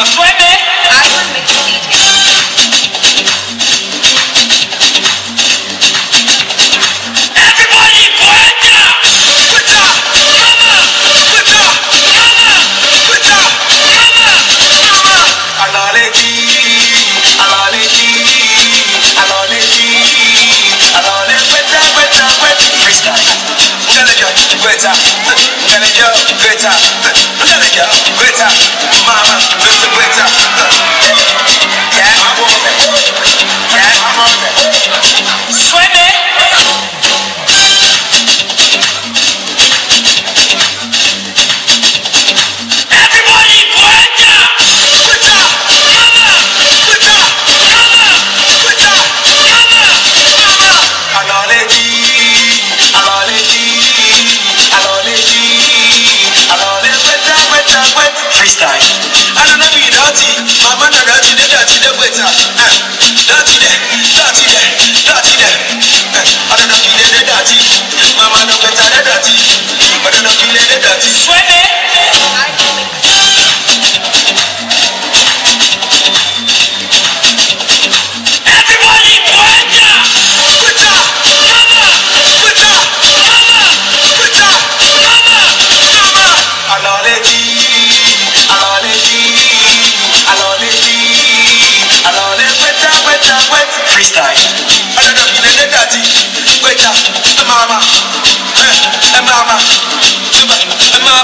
was mixing DJ. Everybody, cuenta. Cuenta. Mama.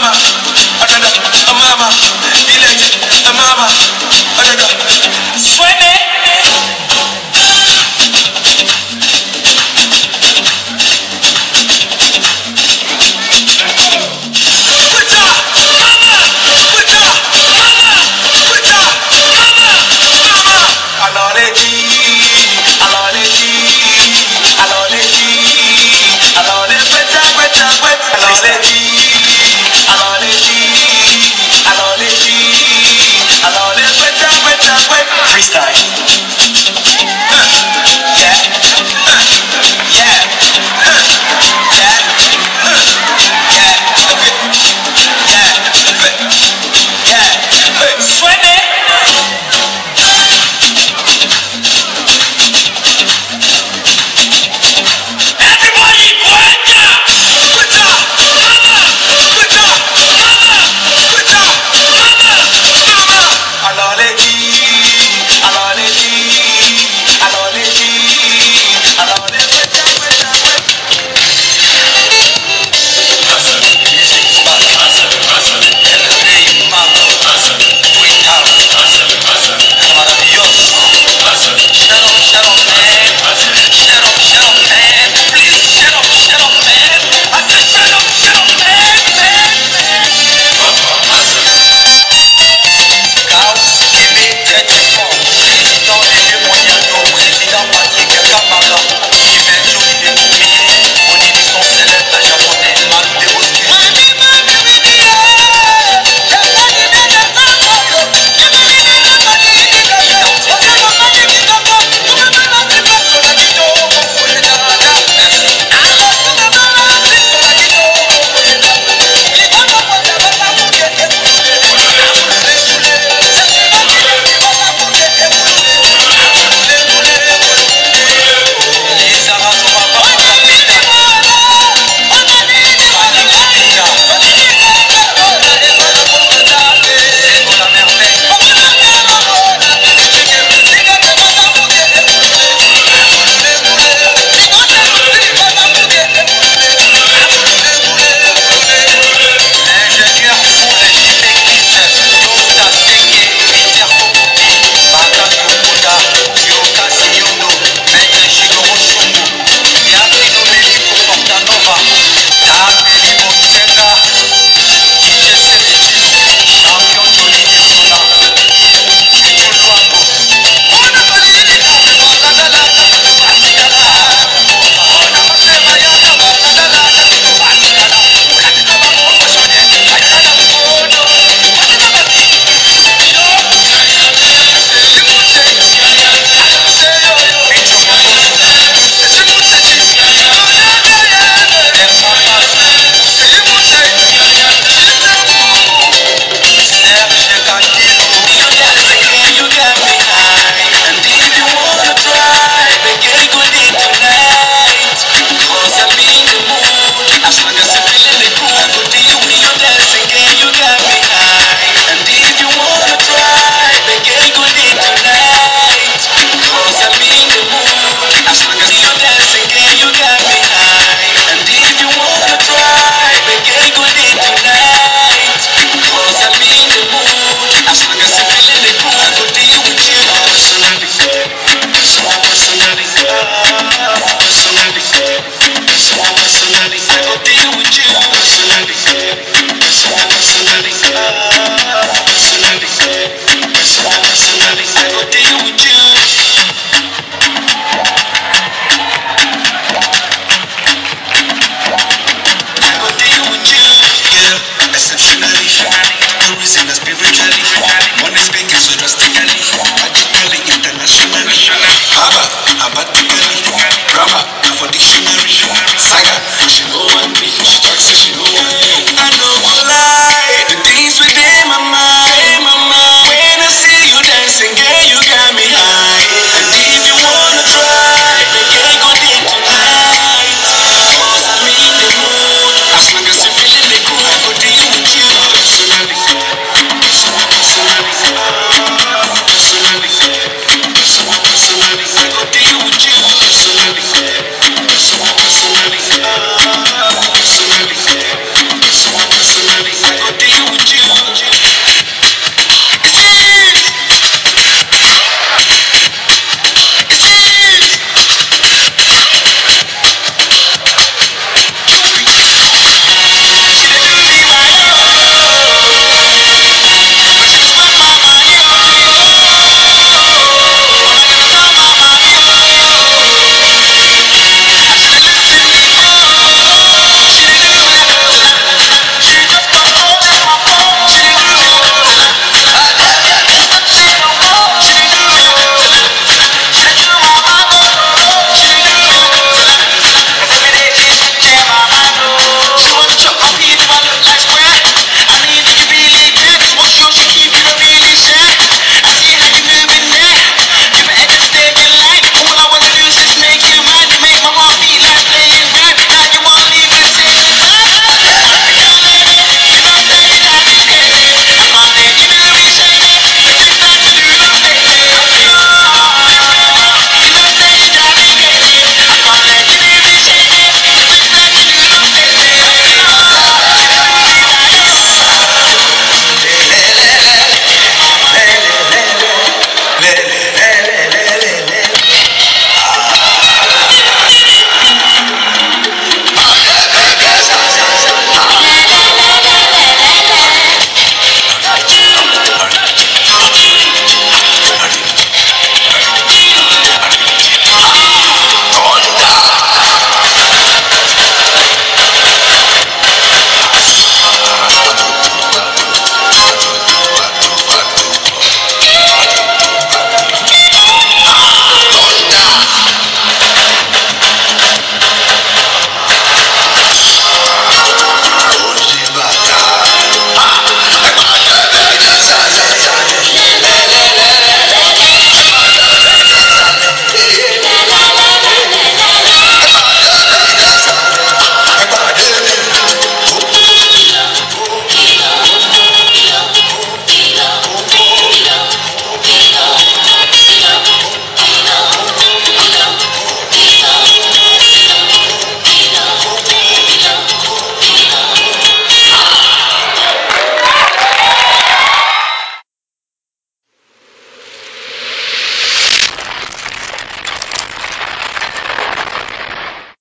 mama adada mama ile mama adada fwene